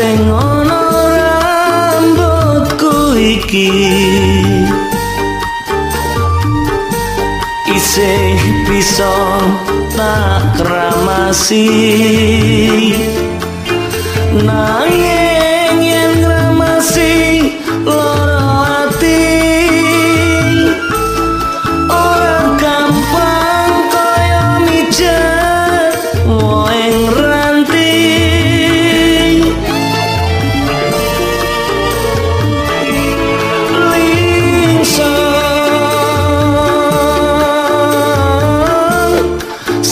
sing ana rambutku iki. Isih bisa tak kramasi. Nang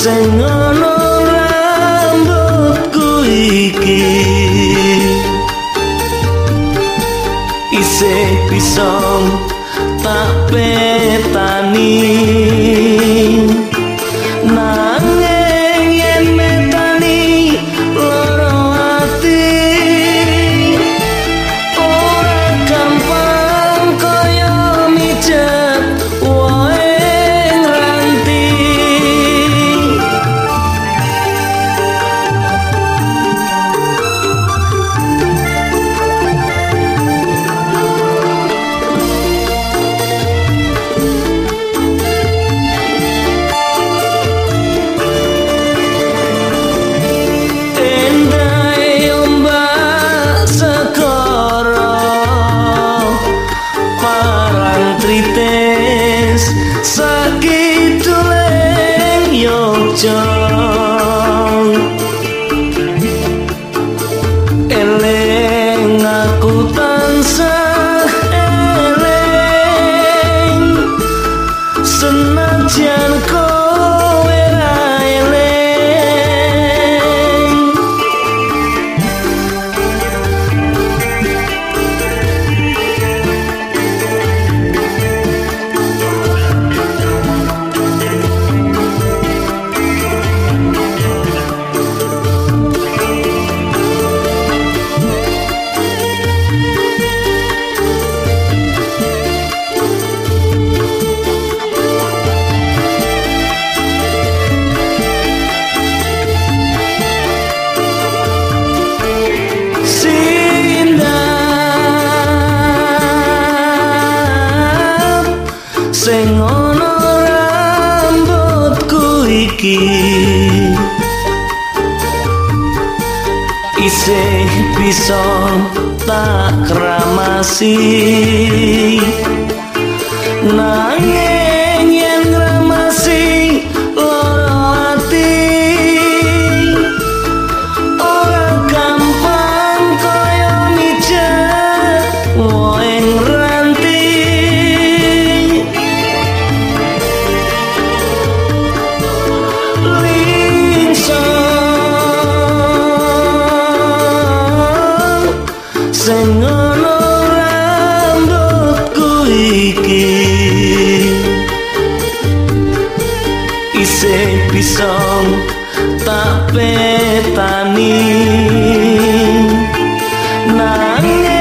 sing ana rambutku iki. Isih pisang iki isih bisa tak kramasi. Nangis sing ana rambutku iki. Ise pisang tak petani. Nangis